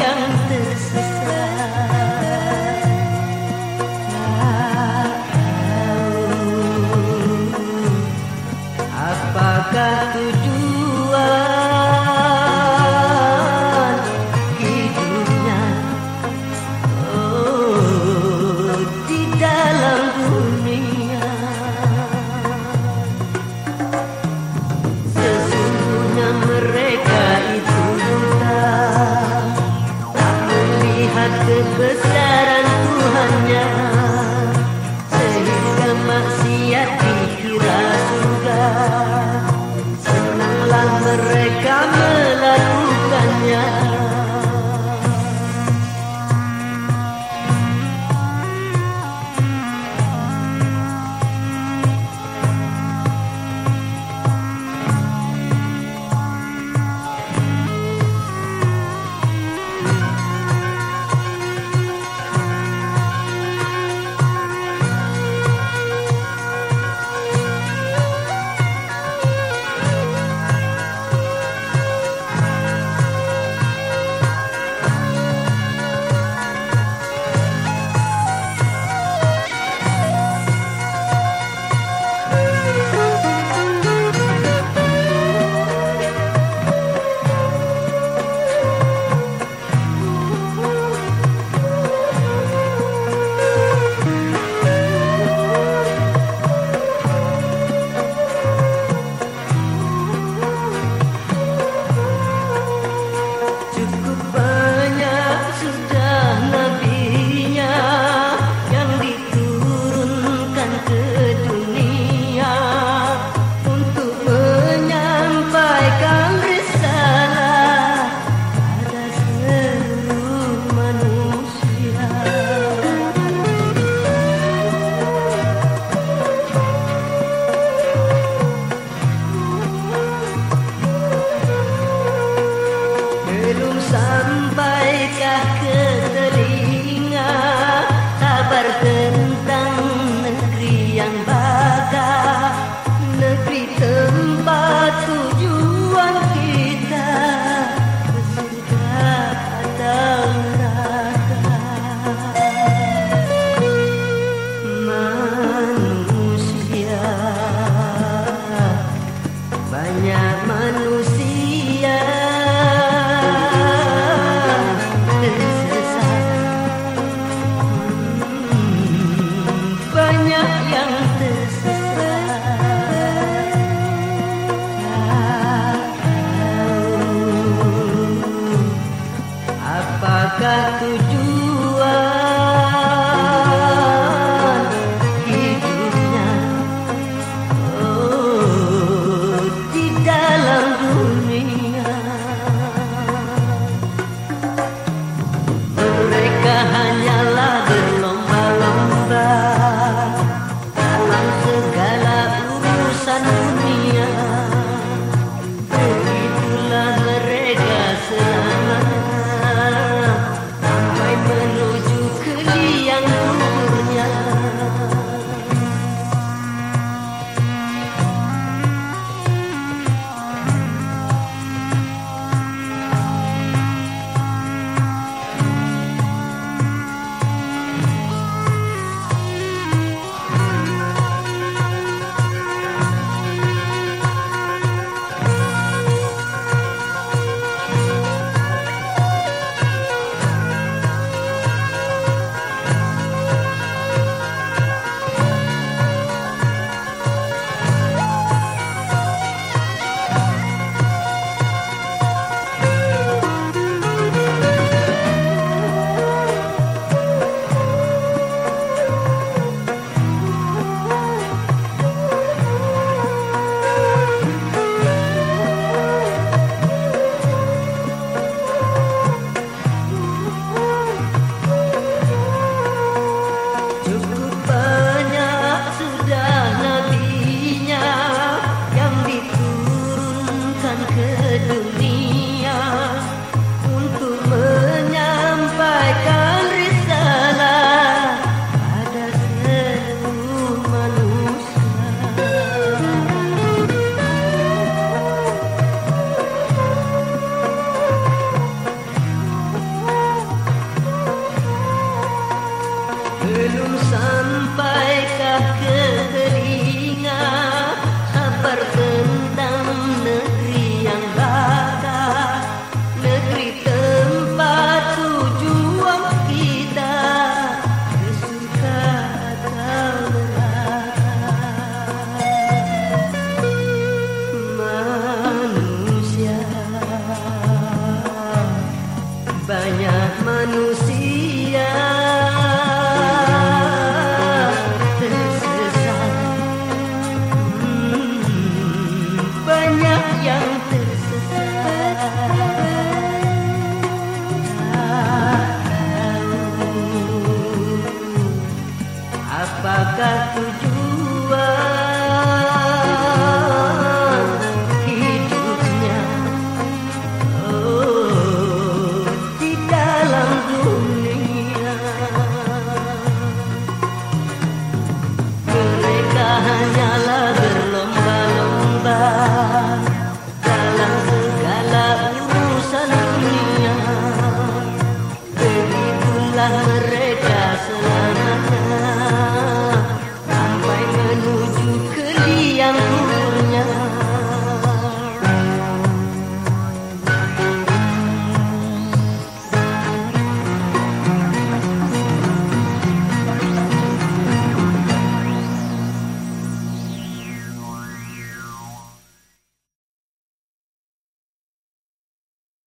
Yeah. sun Belum sampai Adakah tujuan hidupnya Oh di dalam dunia Mereka hanyalah berlomba-lomba Dalam segala urusan dunia Begitulah